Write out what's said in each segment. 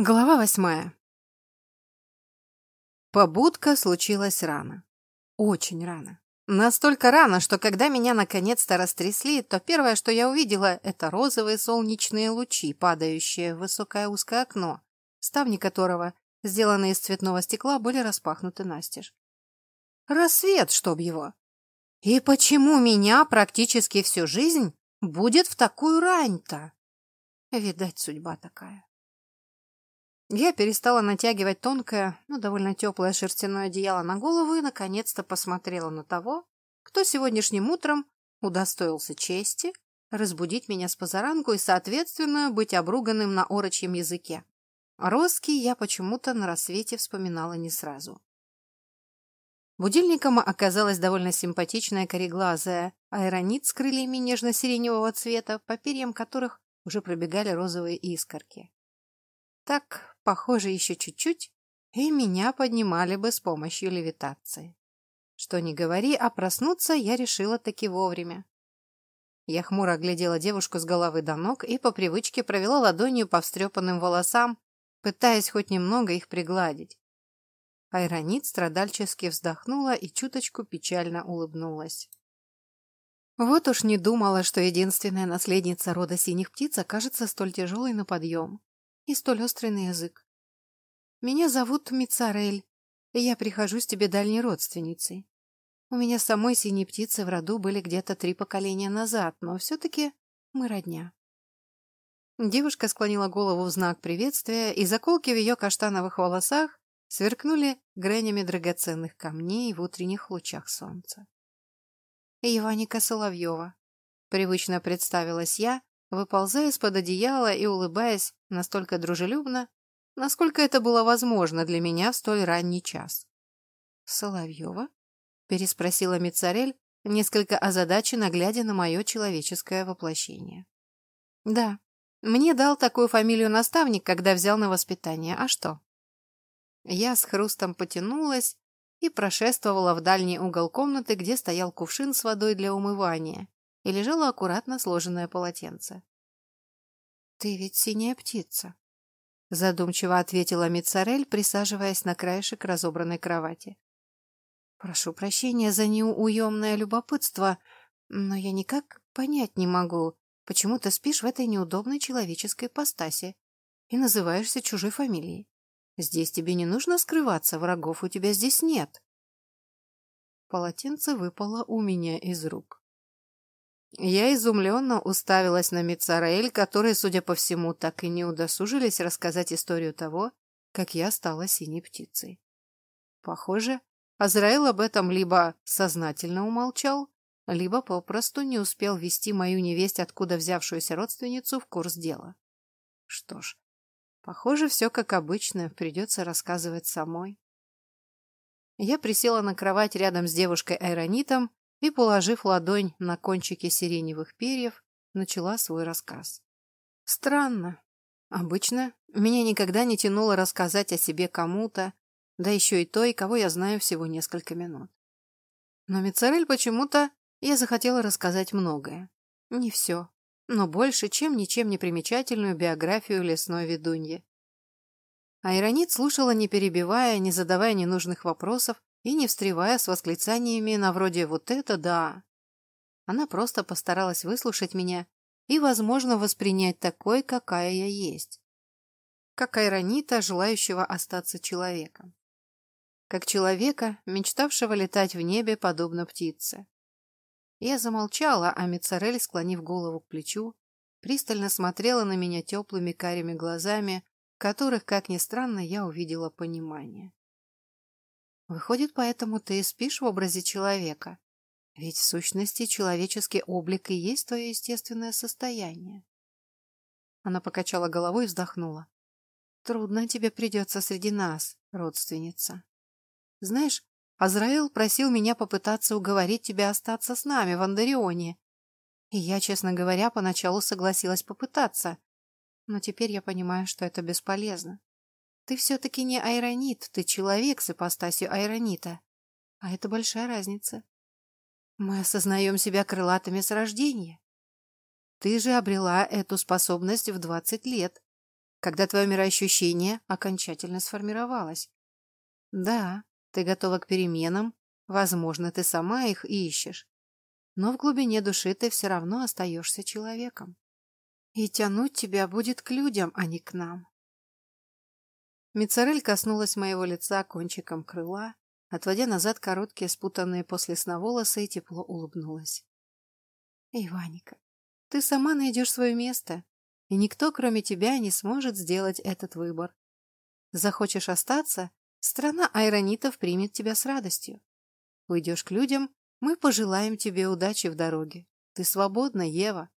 Глава восьмая. Побудка случилась рано. Очень рано. Настолько рано, что когда меня наконец-то растрясли, то первое, что я увидела, это розовые солнечные лучи, падающие в высокое узкое окно, ставни которого, сделанные из цветного стекла, были распахнуты настежь. Рассвет, чтоб его! И почему меня практически всю жизнь будет в такую рань-то? Видать, судьба такая. Я перестала натягивать тонкое, но довольно теплое шерстяное одеяло на голову и, наконец-то, посмотрела на того, кто сегодняшним утром удостоился чести разбудить меня с позаранку и, соответственно, быть обруганным на орочьем языке. Роски я почему-то на рассвете вспоминала не сразу. Будильником оказалась довольно симпатичная кореглазая аэронит с крыльями нежно-сиреневого цвета, по перьям которых уже пробегали розовые искорки. Так, похоже, еще чуть-чуть, и меня поднимали бы с помощью левитации. Что ни говори, а проснуться я решила таки вовремя. Я хмуро оглядела девушку с головы до ног и по привычке провела ладонью по встрепанным волосам, пытаясь хоть немного их пригладить. Айронит страдальчески вздохнула и чуточку печально улыбнулась. Вот уж не думала, что единственная наследница рода синих птиц окажется столь тяжелой на подъем и столь острый на язык. Меня зовут Мицарель, и я прихожу с тебе дальней родственницей. У меня самой синие птицы в роду были где-то три поколения назад, но все-таки мы родня. Девушка склонила голову в знак приветствия, и заколки в ее каштановых волосах сверкнули гранями драгоценных камней в утренних лучах солнца. «Иваника Соловьева», — привычно представилась я, выползая из-под одеяла и улыбаясь настолько дружелюбно, насколько это было возможно для меня в столь ранний час. «Соловьева?» — переспросила Мицарель, несколько озадаченно глядя на мое человеческое воплощение. «Да, мне дал такую фамилию наставник, когда взял на воспитание. А что?» Я с хрустом потянулась и прошествовала в дальний угол комнаты, где стоял кувшин с водой для умывания, и лежало аккуратно сложенное полотенце. «Ты ведь синяя птица», — задумчиво ответила Мицарель, присаживаясь на краешек разобранной кровати. «Прошу прощения за неуемное любопытство, но я никак понять не могу, почему ты спишь в этой неудобной человеческой постаси и называешься чужой фамилией. Здесь тебе не нужно скрываться, врагов у тебя здесь нет». Полотенце выпало у меня из рук. Я изумленно уставилась на Мицараэль, которые, судя по всему, так и не удосужились рассказать историю того, как я стала синей птицей. Похоже, Азраил об этом либо сознательно умолчал, либо попросту не успел ввести мою невесть, откуда взявшуюся родственницу, в курс дела. Что ж, похоже, все как обычно, придется рассказывать самой. Я присела на кровать рядом с девушкой-айронитом и, положив ладонь на кончики сиреневых перьев, начала свой рассказ. Странно. Обычно меня никогда не тянуло рассказать о себе кому-то, да еще и той, кого я знаю всего несколько минут. Но Мицарель почему-то я захотела рассказать многое. Не все, но больше, чем ничем не примечательную биографию лесной ведуньи. Айронит слушала, не перебивая, не задавая ненужных вопросов, и не встревая с восклицаниями на вроде «вот это да». Она просто постаралась выслушать меня и, возможно, воспринять такой, какая я есть. Как айронита, желающего остаться человеком. Как человека, мечтавшего летать в небе, подобно птице. Я замолчала, а Мицарель, склонив голову к плечу, пристально смотрела на меня теплыми карими глазами, в которых, как ни странно, я увидела понимание. Выходит, поэтому ты спишь в образе человека. Ведь в сущности человеческий облик и есть твое естественное состояние. Она покачала головой и вздохнула. Трудно тебе придется среди нас, родственница. Знаешь, Азраил просил меня попытаться уговорить тебя остаться с нами в Андарионе. И я, честно говоря, поначалу согласилась попытаться. Но теперь я понимаю, что это бесполезно. Ты все-таки не айронит, ты человек с ипостасью айронита. А это большая разница. Мы осознаем себя крылатыми с рождения. Ты же обрела эту способность в двадцать лет. когда твое мироощущение окончательно сформировалось. Да, ты готова к переменам, возможно, ты сама их ищешь, но в глубине души ты все равно остаешься человеком. И тянуть тебя будет к людям, а не к нам. Мицарель коснулась моего лица кончиком крыла, отводя назад короткие спутанные после сна волосы и тепло улыбнулась. «Иваника, ты сама найдешь свое место, и никто, кроме тебя, не сможет сделать этот выбор. Захочешь остаться, страна айронитов примет тебя с радостью. Уйдешь к людям, мы пожелаем тебе удачи в дороге. Ты свободна, Ева.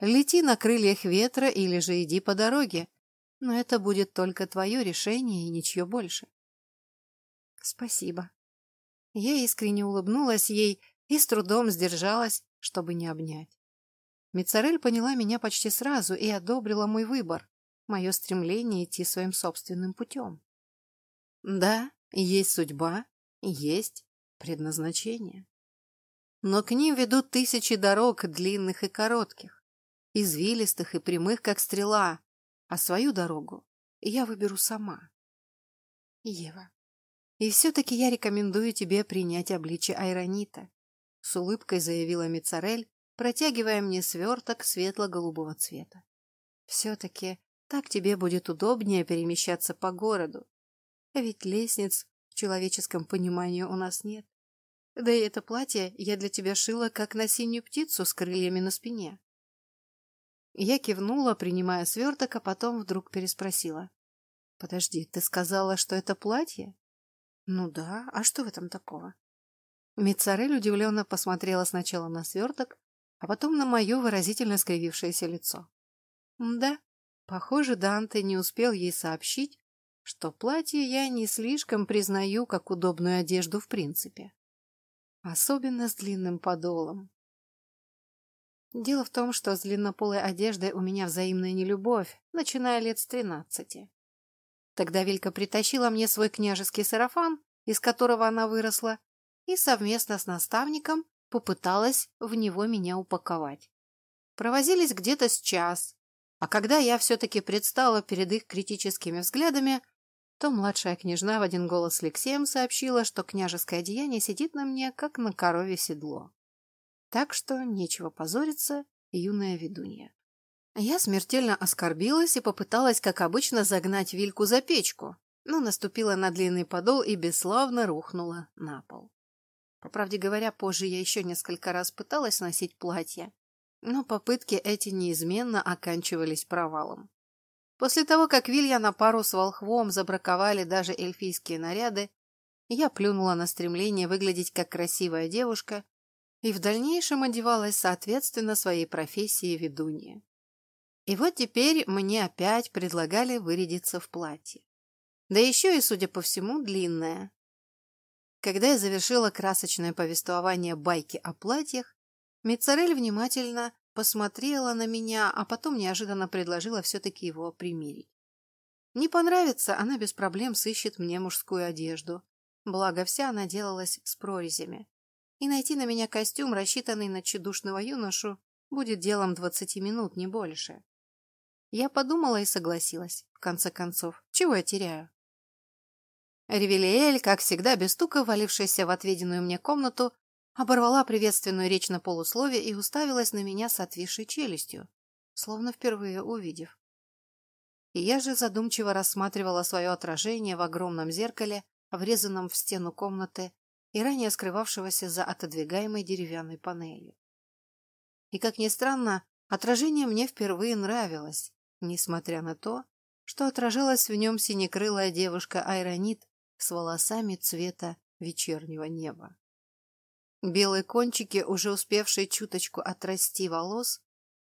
Лети на крыльях ветра или же иди по дороге, но это будет только твое решение и ничье больше. Спасибо. Я искренне улыбнулась ей и с трудом сдержалась, чтобы не обнять. Мицарель поняла меня почти сразу и одобрила мой выбор, мое стремление идти своим собственным путем. Да, есть судьба, есть предназначение. Но к ним ведут тысячи дорог, длинных и коротких, извилистых и прямых, как стрела, а свою дорогу я выберу сама. Ева, и все-таки я рекомендую тебе принять обличие Айронита, с улыбкой заявила Мицарель, протягивая мне сверток светло-голубого цвета. Все-таки так тебе будет удобнее перемещаться по городу. Ведь лестниц в человеческом понимании у нас нет. Да и это платье я для тебя шила, как на синюю птицу с крыльями на спине. Я кивнула, принимая сверток, а потом вдруг переспросила. «Подожди, ты сказала, что это платье?» «Ну да, а что в этом такого?» Мицарель удивленно посмотрела сначала на сверток, а потом на мое выразительно скривившееся лицо. «Да, похоже, Данте не успел ей сообщить, что платье я не слишком признаю как удобную одежду в принципе. Особенно с длинным подолом. Дело в том, что с длиннополой одеждой у меня взаимная нелюбовь, начиная лет с тринадцати. Тогда Вилька притащила мне свой княжеский сарафан, из которого она выросла, и совместно с наставником попыталась в него меня упаковать. Провозились где-то с час, а когда я все-таки предстала перед их критическими взглядами, то младшая княжна в один голос с Алексеем сообщила, что княжеское одеяние сидит на мне, как на корове седло. Так что нечего позориться, юная ведунья. Я смертельно оскорбилась и попыталась, как обычно, загнать Вильку за печку, но наступила на длинный подол и бесславно рухнула на пол. По правде говоря, позже я еще несколько раз пыталась носить платье, но попытки эти неизменно оканчивались провалом. После того, как Вилья на пару с волхвом забраковали даже эльфийские наряды, я плюнула на стремление выглядеть как красивая девушка и в дальнейшем одевалась соответственно своей профессии ведунья. И вот теперь мне опять предлагали вырядиться в платье. Да еще и, судя по всему, длинное. Когда я завершила красочное повествование байки о платьях, Мицарель внимательно посмотрела на меня, а потом неожиданно предложила все-таки его примерить. Не понравится, она без проблем сыщет мне мужскую одежду. Благо, вся она делалась с прорезями и найти на меня костюм, рассчитанный на тщедушного юношу, будет делом двадцати минут, не больше. Я подумала и согласилась, в конце концов. Чего я теряю? Ревелиэль, как всегда, без стука, валившаяся в отведенную мне комнату, оборвала приветственную речь на полусловие и уставилась на меня с отвисшей челюстью, словно впервые увидев. И я же задумчиво рассматривала свое отражение в огромном зеркале, врезанном в стену комнаты, и ранее скрывавшегося за отодвигаемой деревянной панелью. И, как ни странно, отражение мне впервые нравилось, несмотря на то, что отражалась в нем синекрылая девушка Айронит с волосами цвета вечернего неба. Белые кончики, уже успевшие чуточку отрасти волос,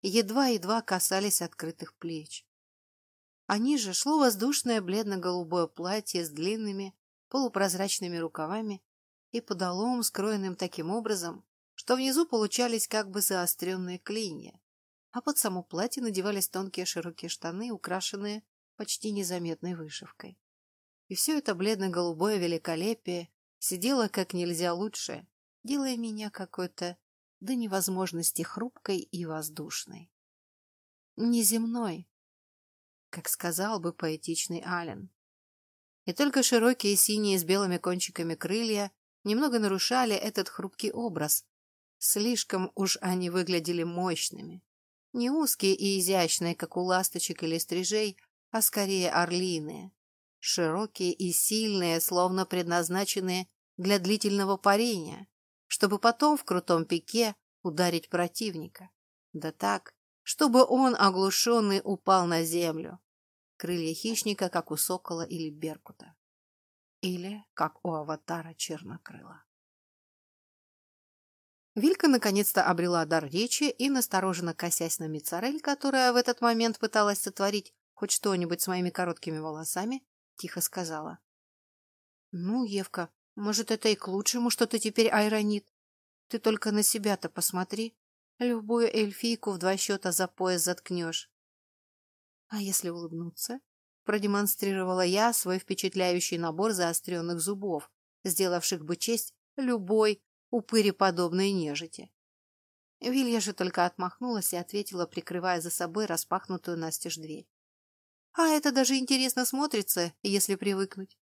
едва-едва касались открытых плеч. А ниже шло воздушное бледно-голубое платье с длинными полупрозрачными рукавами и подолом, скроенным таким образом, что внизу получались как бы заостренные клинья, а под само платье надевались тонкие широкие штаны, украшенные почти незаметной вышивкой. И все это бледно-голубое великолепие сидело как нельзя лучше, делая меня какой-то до невозможности хрупкой и воздушной. Неземной. как сказал бы поэтичный Ален. И только широкие синие с белыми кончиками крылья немного нарушали этот хрупкий образ. Слишком уж они выглядели мощными. Не узкие и изящные, как у ласточек или стрижей, а скорее орлиные. Широкие и сильные, словно предназначенные для длительного парения, чтобы потом в крутом пике ударить противника. Да так, чтобы он, оглушенный, упал на землю. Крылья хищника, как у сокола или беркута. Или, как у аватара чернокрыла. Вилька наконец-то обрела дар речи и, настороженно косясь на Мицарель, которая в этот момент пыталась сотворить хоть что-нибудь с моими короткими волосами, тихо сказала. «Ну, Евка, может, это и к лучшему, что ты теперь айронит. Ты только на себя-то посмотри. Любую эльфийку в два счета за пояс заткнешь». «А если улыбнуться?» Продемонстрировала я свой впечатляющий набор заостренных зубов, сделавших бы честь любой упыреподобной нежити. Вилья же только отмахнулась и ответила, прикрывая за собой распахнутую настежь дверь. А это даже интересно смотрится, если привыкнуть.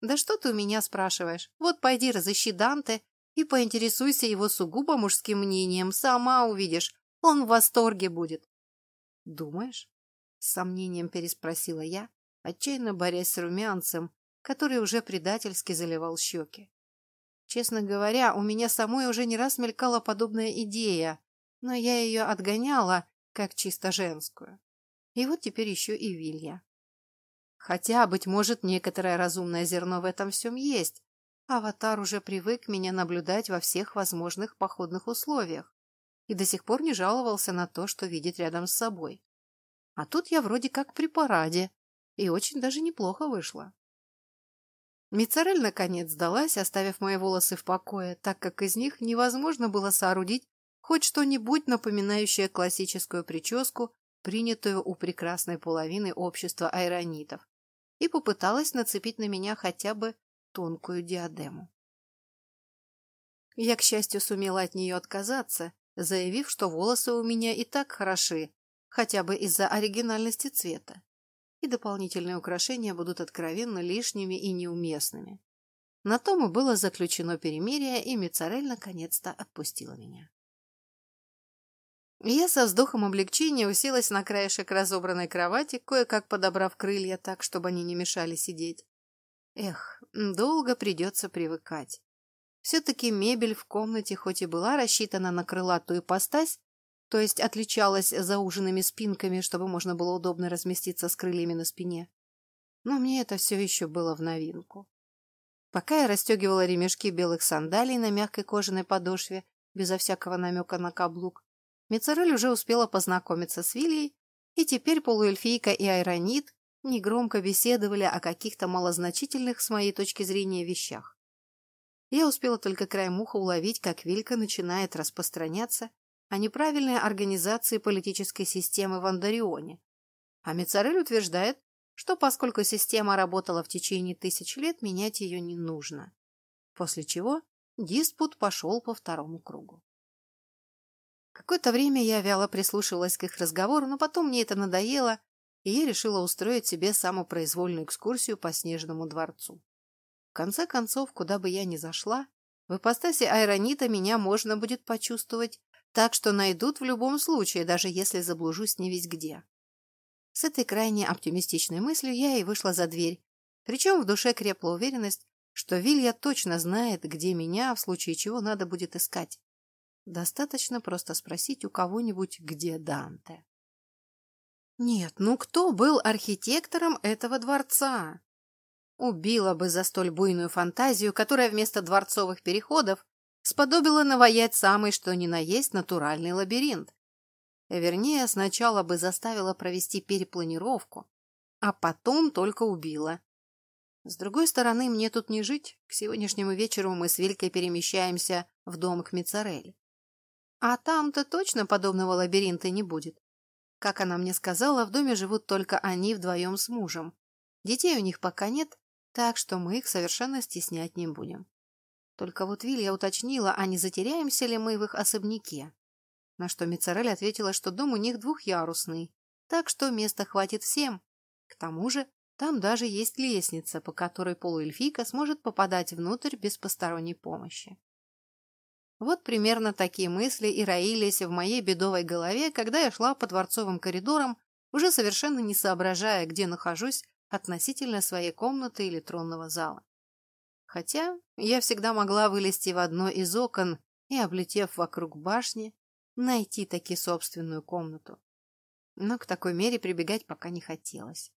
Да что ты у меня спрашиваешь? Вот пойди разыщи Данте и поинтересуйся его сугубо мужским мнением. Сама увидишь, он в восторге будет. Думаешь? С сомнением переспросила я, отчаянно борясь с румянцем, который уже предательски заливал щеки. Честно говоря, у меня самой уже не раз мелькала подобная идея, но я ее отгоняла, как чисто женскую. И вот теперь еще и Вилья. Хотя, быть может, некоторое разумное зерно в этом всем есть. Аватар уже привык меня наблюдать во всех возможных походных условиях и до сих пор не жаловался на то, что видит рядом с собой. А тут я вроде как при параде, и очень даже неплохо вышло. Мицарель наконец сдалась, оставив мои волосы в покое, так как из них невозможно было соорудить хоть что-нибудь напоминающее классическую прическу, принятую у прекрасной половины общества айронитов, и попыталась нацепить на меня хотя бы тонкую диадему. Я, к счастью, сумела от нее отказаться, заявив, что волосы у меня и так хороши, хотя бы из-за оригинальности цвета и дополнительные украшения будут откровенно лишними и неуместными. На том и было заключено перемирие, и Мицарель наконец-то отпустила меня. Я со вздохом облегчения уселась на краешек разобранной кровати, кое-как подобрав крылья так, чтобы они не мешали сидеть. Эх, долго придется привыкать. Все-таки мебель в комнате хоть и была рассчитана на крылатую ипостась, то есть отличалась зауженными спинками, чтобы можно было удобно разместиться с крыльями на спине. Но мне это все еще было в новинку. Пока я расстегивала ремешки белых сандалий на мягкой кожаной подошве, безо всякого намека на каблук, Мицарель уже успела познакомиться с Вильей, и теперь полуэльфийка и Айронит негромко беседовали о каких-то малозначительных, с моей точки зрения, вещах. Я успела только краем уха уловить, как Вилька начинает распространяться о неправильной организации политической системы в Андарионе. А Мицарель утверждает, что поскольку система работала в течение тысяч лет, менять ее не нужно. После чего диспут пошел по второму кругу. Какое-то время я вяло прислушивалась к их разговору, но потом мне это надоело, и я решила устроить себе самопроизвольную экскурсию по Снежному дворцу. В конце концов, куда бы я ни зашла, в ипостаси Айронита меня можно будет почувствовать так что найдут в любом случае, даже если заблужусь не весь где. С этой крайне оптимистичной мыслью я и вышла за дверь, причем в душе крепла уверенность, что Вилья точно знает, где меня, в случае чего надо будет искать. Достаточно просто спросить у кого-нибудь, где Данте. Нет, ну кто был архитектором этого дворца? Убила бы за столь буйную фантазию, которая вместо дворцовых переходов сподобило наваять самый что ни на есть натуральный лабиринт. Вернее, сначала бы заставила провести перепланировку, а потом только убила. С другой стороны, мне тут не жить. К сегодняшнему вечеру мы с Вилькой перемещаемся в дом к Мицарель. А там-то точно подобного лабиринта не будет. Как она мне сказала, в доме живут только они вдвоем с мужем. Детей у них пока нет, так что мы их совершенно стеснять не будем. Только вот Вилья уточнила, а не затеряемся ли мы в их особняке. На что Мицарель ответила, что дом у них двухъярусный, так что места хватит всем. К тому же там даже есть лестница, по которой полуэльфийка сможет попадать внутрь без посторонней помощи. Вот примерно такие мысли и роились в моей бедовой голове, когда я шла по дворцовым коридорам, уже совершенно не соображая, где нахожусь относительно своей комнаты или тронного зала. Хотя я всегда могла вылезти в одно из окон и, облетев вокруг башни, найти таки собственную комнату. Но к такой мере прибегать пока не хотелось.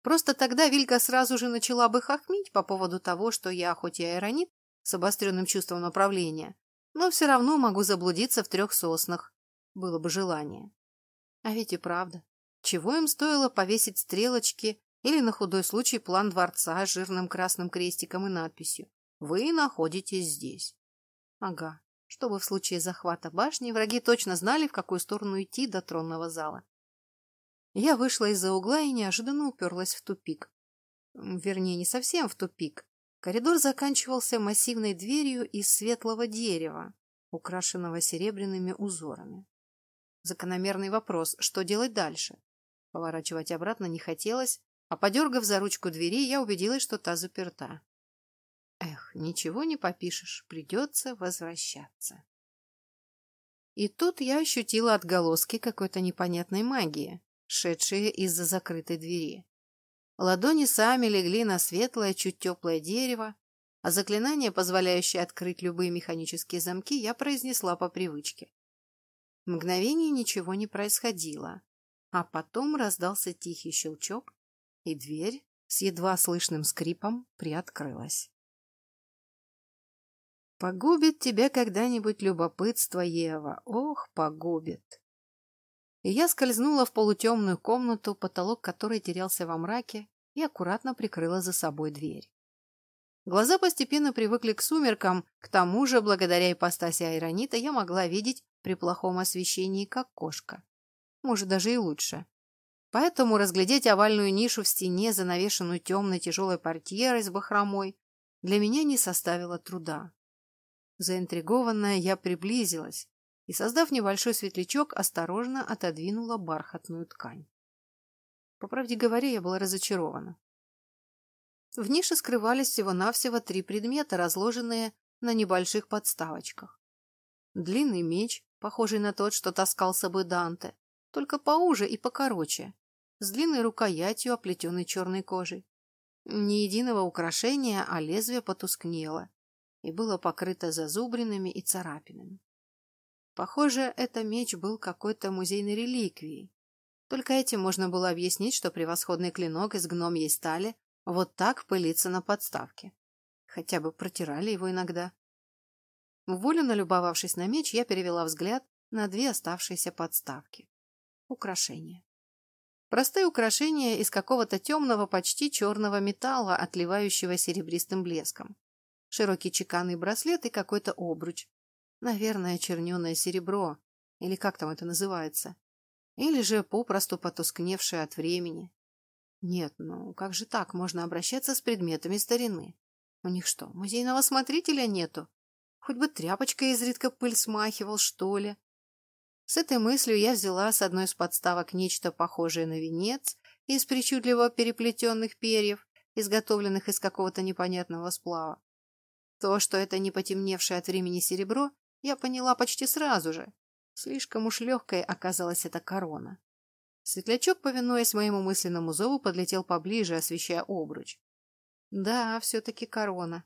Просто тогда Вилька сразу же начала бы хохмить по поводу того, что я, хоть и аэронит, с обостренным чувством направления, но все равно могу заблудиться в трех соснах. Было бы желание. А ведь и правда. Чего им стоило повесить стрелочки или на худой случай план дворца с жирным красным крестиком и надписью «Вы находитесь здесь». Ага, чтобы в случае захвата башни враги точно знали, в какую сторону идти до тронного зала. Я вышла из-за угла и неожиданно уперлась в тупик. Вернее, не совсем в тупик. Коридор заканчивался массивной дверью из светлого дерева, украшенного серебряными узорами. Закономерный вопрос, что делать дальше? Поворачивать обратно не хотелось, а подергав за ручку двери, я убедилась, что та заперта. Эх, ничего не попишешь, придется возвращаться. И тут я ощутила отголоски какой-то непонятной магии шедшие из-за закрытой двери. Ладони сами легли на светлое, чуть теплое дерево, а заклинание, позволяющее открыть любые механические замки, я произнесла по привычке. Мгновение ничего не происходило, а потом раздался тихий щелчок, и дверь с едва слышным скрипом приоткрылась. Погубит тебя когда-нибудь любопытство, Ева, ох, погубит и я скользнула в полутемную комнату, потолок которой терялся во мраке, и аккуратно прикрыла за собой дверь. Глаза постепенно привыкли к сумеркам, к тому же, благодаря ипостаси айронита, я могла видеть при плохом освещении, как кошка. Может, даже и лучше. Поэтому разглядеть овальную нишу в стене, занавешенную темной тяжелой портьерой с бахромой, для меня не составило труда. Заинтригованная, я приблизилась, и, создав небольшой светлячок, осторожно отодвинула бархатную ткань. По правде говоря, я была разочарована. В нише скрывались всего-навсего три предмета, разложенные на небольших подставочках. Длинный меч, похожий на тот, что таскал с собой Данте, только поуже и покороче, с длинной рукоятью, оплетенной черной кожей. Ни единого украшения, а лезвие потускнело и было покрыто зазубринами и царапинами. Похоже, это меч был какой-то музейной реликвией. Только этим можно было объяснить, что превосходный клинок из гномьей стали вот так пылится на подставке. Хотя бы протирали его иногда. В волю налюбовавшись на меч, я перевела взгляд на две оставшиеся подставки. Украшения. Простые украшения из какого-то темного, почти черного металла, отливающего серебристым блеском. Широкий чеканный браслет и какой-то обруч, Наверное, черненое серебро, или как там это называется. Или же попросту потускневшее от времени. Нет, ну как же так можно обращаться с предметами старины? У них что, музейного смотрителя нету? Хоть бы тряпочкой изредка пыль смахивал, что ли. С этой мыслью я взяла с одной из подставок нечто похожее на венец из причудливо переплетенных перьев, изготовленных из какого-то непонятного сплава. То, что это не потемневшее от времени серебро, я поняла почти сразу же. Слишком уж легкой оказалась эта корона. Светлячок, повинуясь моему мысленному зову, подлетел поближе, освещая обруч. Да, все-таки корона.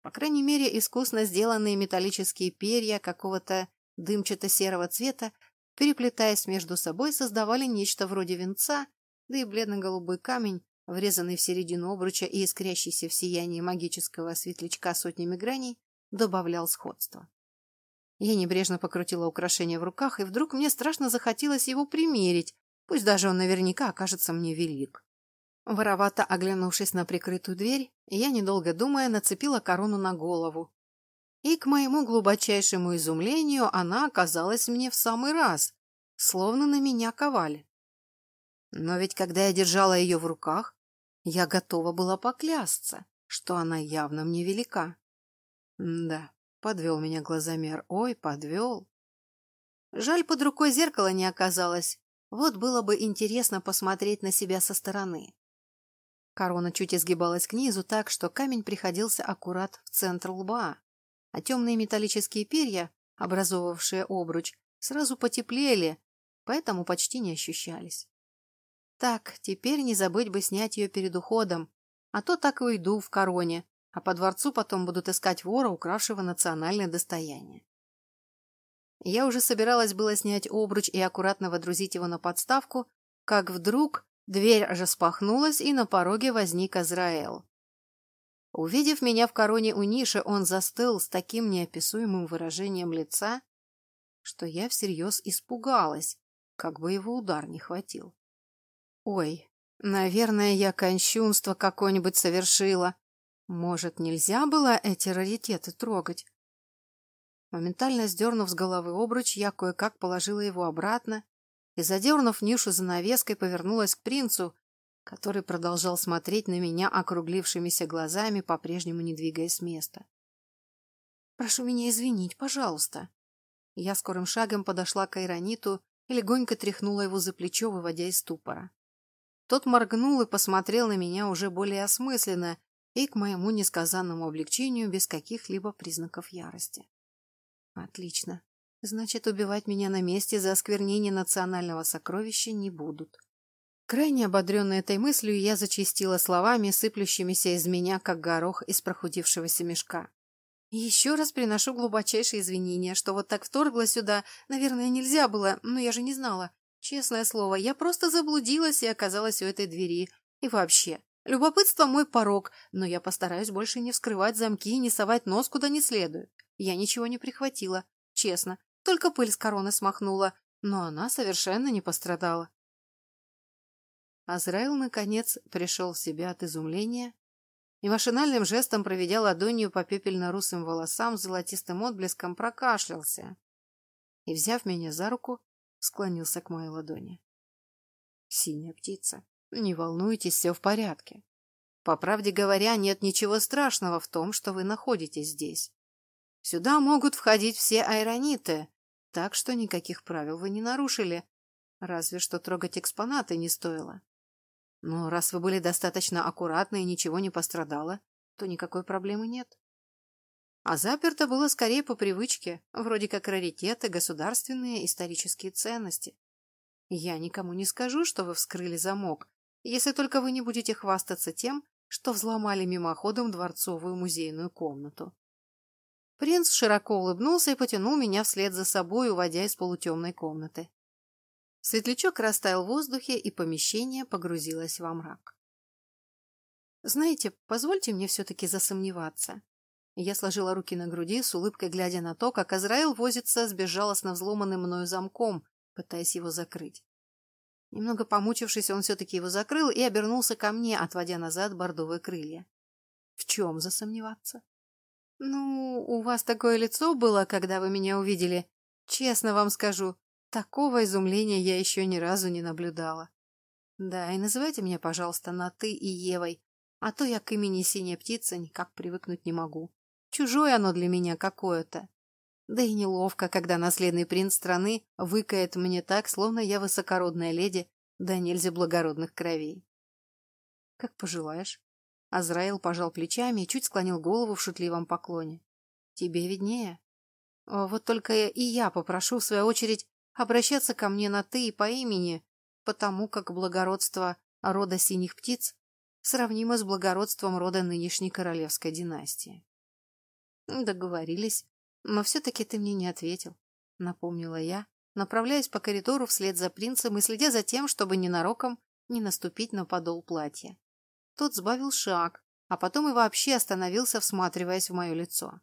По крайней мере, искусно сделанные металлические перья какого-то дымчато-серого цвета, переплетаясь между собой, создавали нечто вроде венца, да и бледно-голубой камень, врезанный в середину обруча и искрящийся в сиянии магического светлячка сотнями граней, добавлял сходство. Я небрежно покрутила украшение в руках, и вдруг мне страшно захотелось его примерить, пусть даже он наверняка окажется мне велик. Воровато оглянувшись на прикрытую дверь, я, недолго думая, нацепила корону на голову. И, к моему глубочайшему изумлению, она оказалась мне в самый раз, словно на меня ковали. Но ведь когда я держала ее в руках, я готова была поклясться, что она явно мне велика. Да, Подвел меня глазомер. Ой, подвел. Жаль, под рукой зеркало не оказалось. Вот было бы интересно посмотреть на себя со стороны. Корона чуть изгибалась к низу так, что камень приходился аккурат в центр лба, а темные металлические перья, образовавшие обруч, сразу потеплели, поэтому почти не ощущались. Так, теперь не забыть бы снять ее перед уходом, а то так и уйду в короне, а по дворцу потом будут искать вора, укравшего национальное достояние. Я уже собиралась было снять обруч и аккуратно водрузить его на подставку, как вдруг дверь распахнулась, и на пороге возник Азраэл. Увидев меня в короне у ниши, он застыл с таким неописуемым выражением лица, что я всерьез испугалась, как бы его удар не хватил. Ой, наверное, я кончунство какое-нибудь совершила. Может, нельзя было эти раритеты трогать? Моментально сдернув с головы обруч, я кое-как положила его обратно и, задернув нишу занавеской, повернулась к принцу, который продолжал смотреть на меня округлившимися глазами, по-прежнему не двигаясь с места. «Прошу меня извинить, пожалуйста». Я скорым шагом подошла к Айрониту и легонько тряхнула его за плечо, выводя из ступора. Тот моргнул и посмотрел на меня уже более осмысленно и, к моему несказанному облегчению, без каких-либо признаков ярости. Отлично. Значит, убивать меня на месте за осквернение национального сокровища не будут. Крайне ободренная этой мыслью, я зачастила словами, сыплющимися из меня, как горох из прохудившегося мешка. еще раз приношу глубочайшие извинения, что вот так вторгла сюда. Наверное, нельзя было, но я же не знала. Честное слово, я просто заблудилась и оказалась у этой двери. И вообще, любопытство мой порог, но я постараюсь больше не вскрывать замки и не совать нос куда не следует. Я ничего не прихватила, честно, только пыль с короны смахнула, но она совершенно не пострадала. Азраил, наконец, пришел в себя от изумления и машинальным жестом, проведя ладонью по пепельно-русым волосам с золотистым отблеском, прокашлялся и, взяв меня за руку, склонился к моей ладони. «Синяя птица, не волнуйтесь, все в порядке. По правде говоря, нет ничего страшного в том, что вы находитесь здесь. Сюда могут входить все айрониты, так что никаких правил вы не нарушили, разве что трогать экспонаты не стоило. Но раз вы были достаточно аккуратны и ничего не пострадало, то никакой проблемы нет. А заперто было скорее по привычке, вроде как раритеты, государственные исторические ценности. Я никому не скажу, что вы вскрыли замок, если только вы не будете хвастаться тем, что взломали мимоходом дворцовую музейную комнату. Принц широко улыбнулся и потянул меня вслед за собой, уводя из полутемной комнаты. Светлячок растаял в воздухе, и помещение погрузилось во мрак. «Знаете, позвольте мне все-таки засомневаться. Я сложила руки на груди, с улыбкой глядя на то, как Азраил возится с безжалостно взломанным мною замком, пытаясь его закрыть. Немного помучившись, он все-таки его закрыл и обернулся ко мне, отводя назад бордовые крылья. В чем засомневаться? Ну, у вас такое лицо было, когда вы меня увидели. Честно вам скажу, такого изумления я еще ни разу не наблюдала. Да, и называйте меня, пожалуйста, на «ты» и Евой, а то я к имени Синяя Птица никак привыкнуть не могу. Чужое оно для меня какое-то. Да и неловко, когда наследный принц страны выкает мне так, словно я высокородная леди, да нельзя благородных кровей. Как пожелаешь. Азраил пожал плечами и чуть склонил голову в шутливом поклоне. Тебе виднее. Вот только и я попрошу, в свою очередь, обращаться ко мне на «ты» и по имени, потому как благородство рода синих птиц сравнимо с благородством рода нынешней королевской династии. Договорились. Но все-таки ты мне не ответил, напомнила я, направляясь по коридору вслед за принцем и следя за тем, чтобы ненароком не наступить на подол платья. Тот сбавил шаг, а потом и вообще остановился, всматриваясь в мое лицо.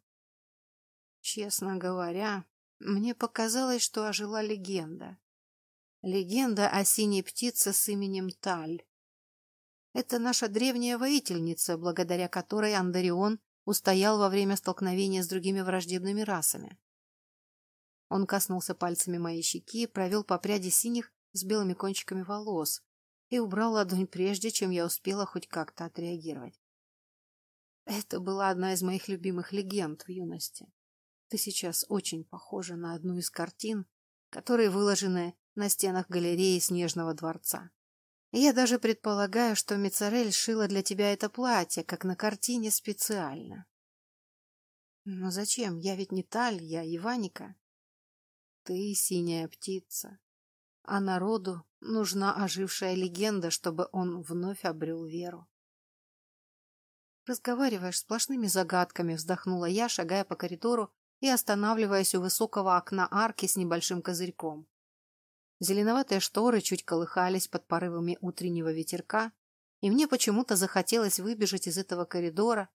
Честно говоря, мне показалось, что ожила легенда. Легенда о синей птице с именем Таль. Это наша древняя воительница, благодаря которой Андарион устоял во время столкновения с другими враждебными расами. Он коснулся пальцами моей щеки, провел по пряди синих с белыми кончиками волос и убрал ладонь прежде, чем я успела хоть как-то отреагировать. Это была одна из моих любимых легенд в юности. Ты сейчас очень похожа на одну из картин, которые выложены на на стенах галереи Снежного дворца. Я даже предполагаю, что Мицарель шила для тебя это платье, как на картине специально. Но зачем? Я ведь не Таль, я Иваника. Ты синяя птица. А народу нужна ожившая легенда, чтобы он вновь обрел веру. Разговариваешь сплошными загадками, вздохнула я, шагая по коридору и останавливаясь у высокого окна арки с небольшим козырьком. Зеленоватые шторы чуть колыхались под порывами утреннего ветерка, и мне почему-то захотелось выбежать из этого коридора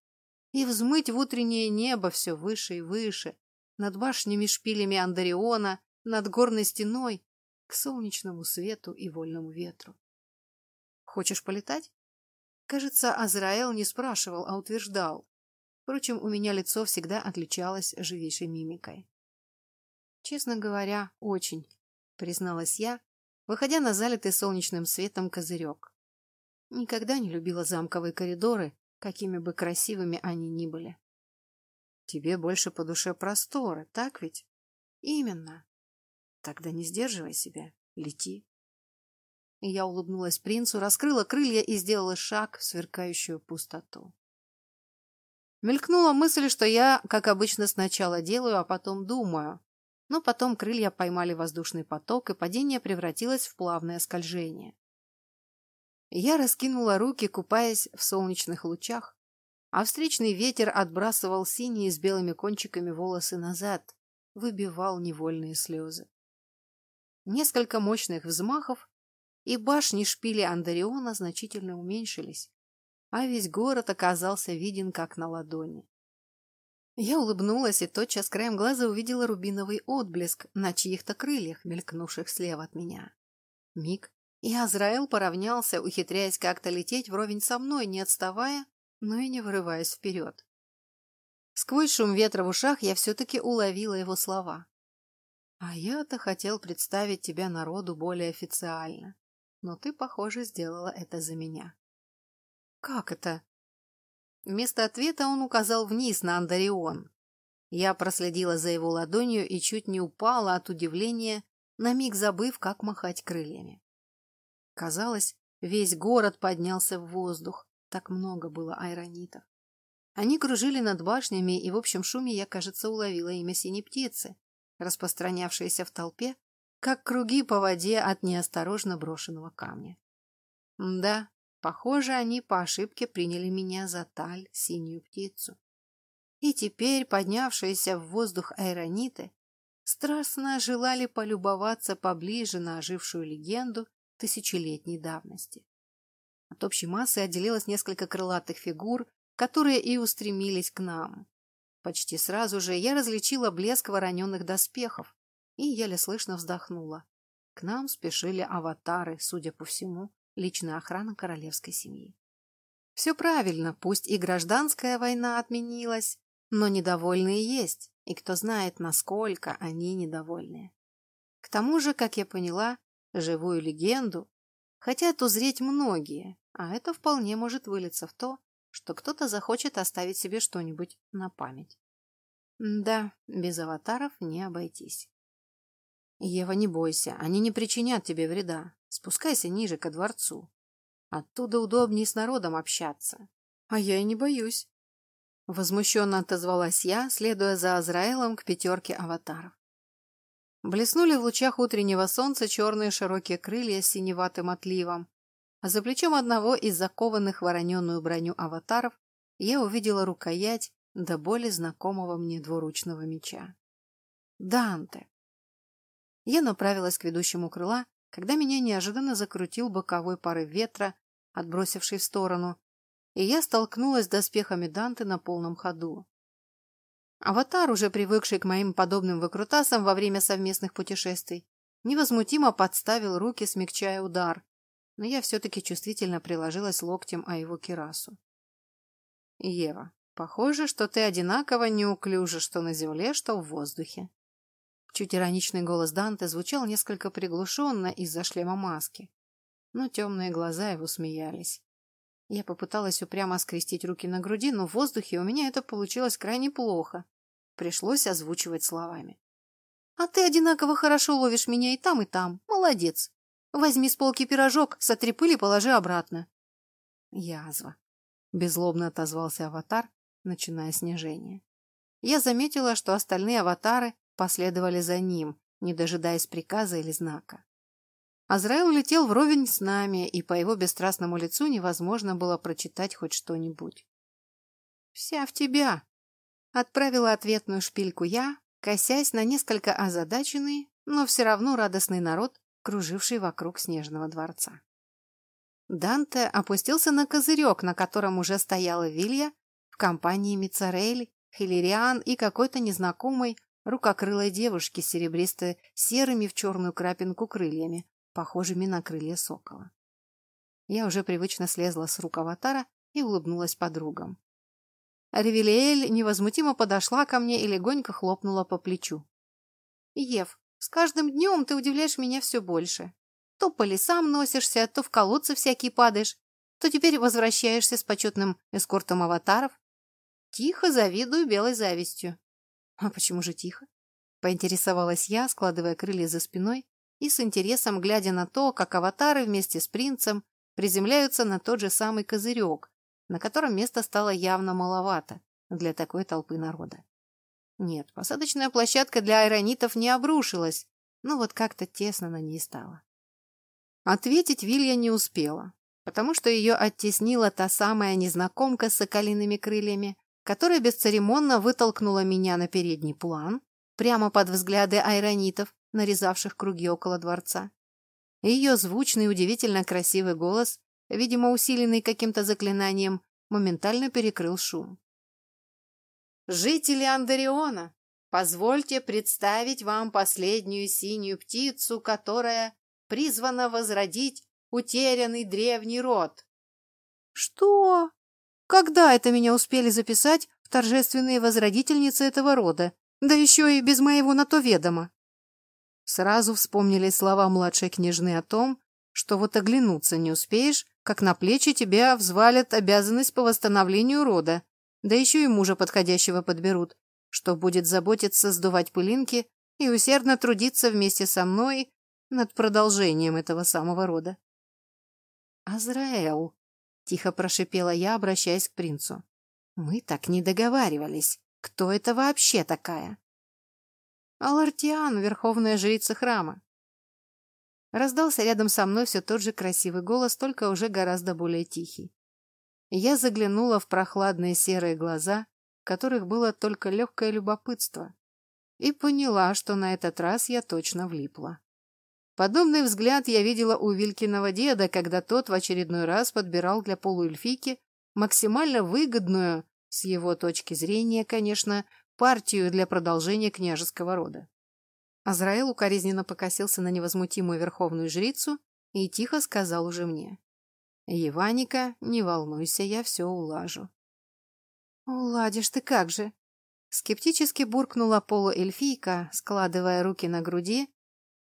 и взмыть в утреннее небо все выше и выше, над башнями шпилями Андариона, над горной стеной, к солнечному свету и вольному ветру. Хочешь полетать? Кажется, Азраэл не спрашивал, а утверждал. Впрочем, у меня лицо всегда отличалось живейшей мимикой. Честно говоря, очень, призналась я, выходя на залитый солнечным светом козырек. Никогда не любила замковые коридоры, какими бы красивыми они ни были. Тебе больше по душе просторы, так ведь? Именно. Тогда не сдерживай себя, лети. Я улыбнулась принцу, раскрыла крылья и сделала шаг в сверкающую пустоту. Мелькнула мысль, что я, как обычно, сначала делаю, а потом думаю. Но потом крылья поймали воздушный поток, и падение превратилось в плавное скольжение. Я раскинула руки, купаясь в солнечных лучах, а встречный ветер отбрасывал синие с белыми кончиками волосы назад, выбивал невольные слезы. Несколько мощных взмахов, и башни шпили Андариона значительно уменьшились, а весь город оказался виден как на ладони. Я улыбнулась и тотчас краем глаза увидела рубиновый отблеск на чьих-то крыльях, мелькнувших слева от меня. Миг, и Азраэл поравнялся, ухитряясь как-то лететь вровень со мной, не отставая, но и не вырываясь вперед. Сквозь шум ветра в ушах я все-таки уловила его слова. «А я-то хотел представить тебя народу более официально но ты, похоже, сделала это за меня. Как это? Вместо ответа он указал вниз на Андарион. Я проследила за его ладонью и чуть не упала от удивления, на миг забыв, как махать крыльями. Казалось, весь город поднялся в воздух, так много было айронитов. Они кружили над башнями, и в общем шуме я, кажется, уловила имя синей птицы, распространявшееся в толпе как круги по воде от неосторожно брошенного камня. Да, похоже, они по ошибке приняли меня за таль, синюю птицу. И теперь, поднявшиеся в воздух аэрониты, страстно желали полюбоваться поближе на ожившую легенду тысячелетней давности. От общей массы отделилось несколько крылатых фигур, которые и устремились к нам. Почти сразу же я различила блеск вороненных доспехов, и еле слышно вздохнула. К нам спешили аватары, судя по всему, личная охрана королевской семьи. Все правильно, пусть и гражданская война отменилась, но недовольные есть, и кто знает, насколько они недовольные. К тому же, как я поняла, живую легенду хотят узреть многие, а это вполне может вылиться в то, что кто-то захочет оставить себе что-нибудь на память. Да, без аватаров не обойтись. Ева, не бойся, они не причинят тебе вреда. Спускайся ниже, ко дворцу. Оттуда удобнее с народом общаться. А я и не боюсь. Возмущенно отозвалась я, следуя за Азраилом к пятерке аватаров. Блеснули в лучах утреннего солнца черные широкие крылья с синеватым отливом, а за плечом одного из закованных вороненную броню аватаров я увидела рукоять до боли знакомого мне двуручного меча. Данте! Я направилась к ведущему крыла, когда меня неожиданно закрутил боковой порыв ветра, отбросивший в сторону, и я столкнулась с доспехами Данте на полном ходу. Аватар, уже привыкший к моим подобным выкрутасам во время совместных путешествий, невозмутимо подставил руки, смягчая удар, но я все-таки чувствительно приложилась локтем о его кирасу. «Ева, похоже, что ты одинаково неуклюжа что на земле, что в воздухе», Чуть ироничный голос Данте звучал несколько приглушенно из-за шлема маски, но темные глаза его смеялись. Я попыталась упрямо скрестить руки на груди, но в воздухе у меня это получилось крайне плохо. Пришлось озвучивать словами. А ты одинаково хорошо ловишь меня и там, и там. Молодец. Возьми с полки пирожок, сотри пыль и положи обратно. Язва. Безлобно отозвался аватар, начиная снижение. Я заметила, что остальные аватары последовали за ним, не дожидаясь приказа или знака. Азраил летел вровень с нами, и по его бесстрастному лицу невозможно было прочитать хоть что-нибудь. «Вся в тебя!» — отправила ответную шпильку я, косясь на несколько озадаченный, но все равно радостный народ, круживший вокруг снежного дворца. Данте опустился на козырек, на котором уже стояла Вилья в компании Мицарель, Хиллериан и какой-то незнакомой рукокрылой девушки серебристо-серыми в черную крапинку крыльями, похожими на крылья сокола. Я уже привычно слезла с рук аватара и улыбнулась подругам. Ревелиэль невозмутимо подошла ко мне и легонько хлопнула по плечу. «Ев, с каждым днем ты удивляешь меня все больше. То по лесам носишься, то в колодцы всякие падаешь, то теперь возвращаешься с почетным эскортом аватаров. Тихо завидую белой завистью. А почему же тихо? Поинтересовалась я, складывая крылья за спиной и с интересом глядя на то, как аватары вместе с принцем приземляются на тот же самый козырек, на котором места стало явно маловато для такой толпы народа. Нет, посадочная площадка для айронитов не обрушилась, но вот как-то тесно на ней стало. Ответить Вилья не успела, потому что ее оттеснила та самая незнакомка с соколиными крыльями, которая бесцеремонно вытолкнула меня на передний план, прямо под взгляды айронитов, нарезавших круги около дворца. Ее звучный удивительно красивый голос, видимо, усиленный каким-то заклинанием, моментально перекрыл шум. «Жители Андариона, позвольте представить вам последнюю синюю птицу, которая призвана возродить утерянный древний род». «Что? Когда это меня успели записать в торжественные возродительницы этого рода? Да еще и без моего на то ведома?» Сразу вспомнили слова младшей княжны о том, что вот оглянуться не успеешь, как на плечи тебя взвалят обязанность по восстановлению рода, да еще и мужа подходящего подберут, что будет заботиться, сдувать пылинки и усердно трудиться вместе со мной над продолжением этого самого рода. «Азраэл», — тихо прошипела я, обращаясь к принцу, — «мы так не договаривались. Кто это вообще такая?» «Алартиан, верховная жрица храма», Раздался рядом со мной все тот же красивый голос, только уже гораздо более тихий. Я заглянула в прохладные серые глаза, в которых было только легкое любопытство, и поняла, что на этот раз я точно влипла. Подобный взгляд я видела у Вилькиного деда, когда тот в очередной раз подбирал для полуэльфийки максимально выгодную, с его точки зрения, конечно, партию для продолжения княжеского рода. Азраэл укоризненно покосился на невозмутимую верховную жрицу и тихо сказал уже мне. «Еваника, не волнуйся, я все улажу». «Уладишь ты как же?» Скептически буркнула полуэльфийка, складывая руки на груди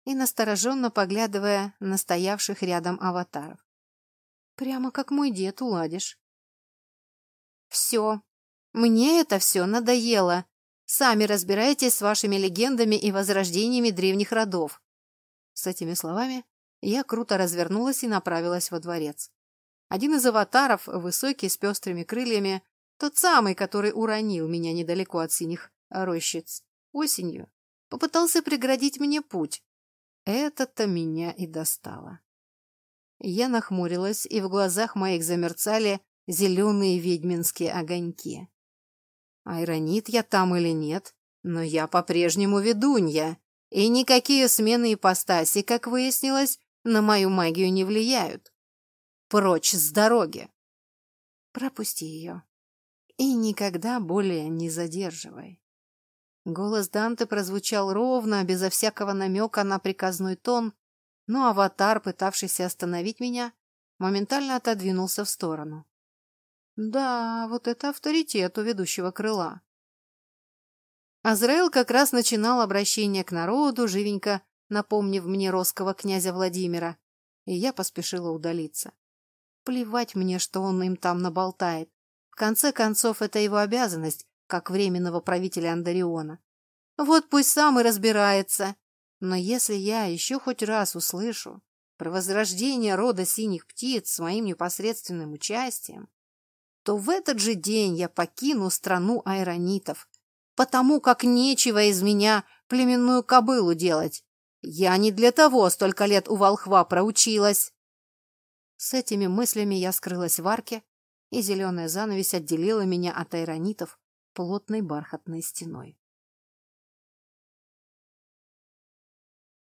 и настороженно поглядывая на стоявших рядом аватаров. «Прямо как мой дед уладишь». «Все, мне это все надоело», Сами разбирайтесь с вашими легендами и возрождениями древних родов. С этими словами я круто развернулась и направилась во дворец. Один из аватаров, высокий, с пестрыми крыльями, тот самый, который уронил меня недалеко от синих рощиц, осенью, попытался преградить мне путь. Это-то меня и достало. Я нахмурилась, и в глазах моих замерцали зеленые ведьминские огоньки. Айронит я там или нет, но я по-прежнему ведунья, и никакие смены ипостаси, как выяснилось, на мою магию не влияют. Прочь с дороги. Пропусти ее. И никогда более не задерживай. Голос Данте прозвучал ровно, безо всякого намека на приказной тон, но аватар, пытавшийся остановить меня, моментально отодвинулся в сторону. Да, вот это авторитет у ведущего крыла. Азраил как раз начинал обращение к народу, живенько напомнив мне росского князя Владимира, и я поспешила удалиться. Плевать мне, что он им там наболтает. В конце концов, это его обязанность, как временного правителя Андариона. Вот пусть сам и разбирается. Но если я еще хоть раз услышу про возрождение рода синих птиц с моим непосредственным участием, то в этот же день я покину страну айронитов, потому как нечего из меня племенную кобылу делать. Я не для того столько лет у волхва проучилась. С этими мыслями я скрылась в арке, и зеленая занавесь отделила меня от айронитов плотной бархатной стеной.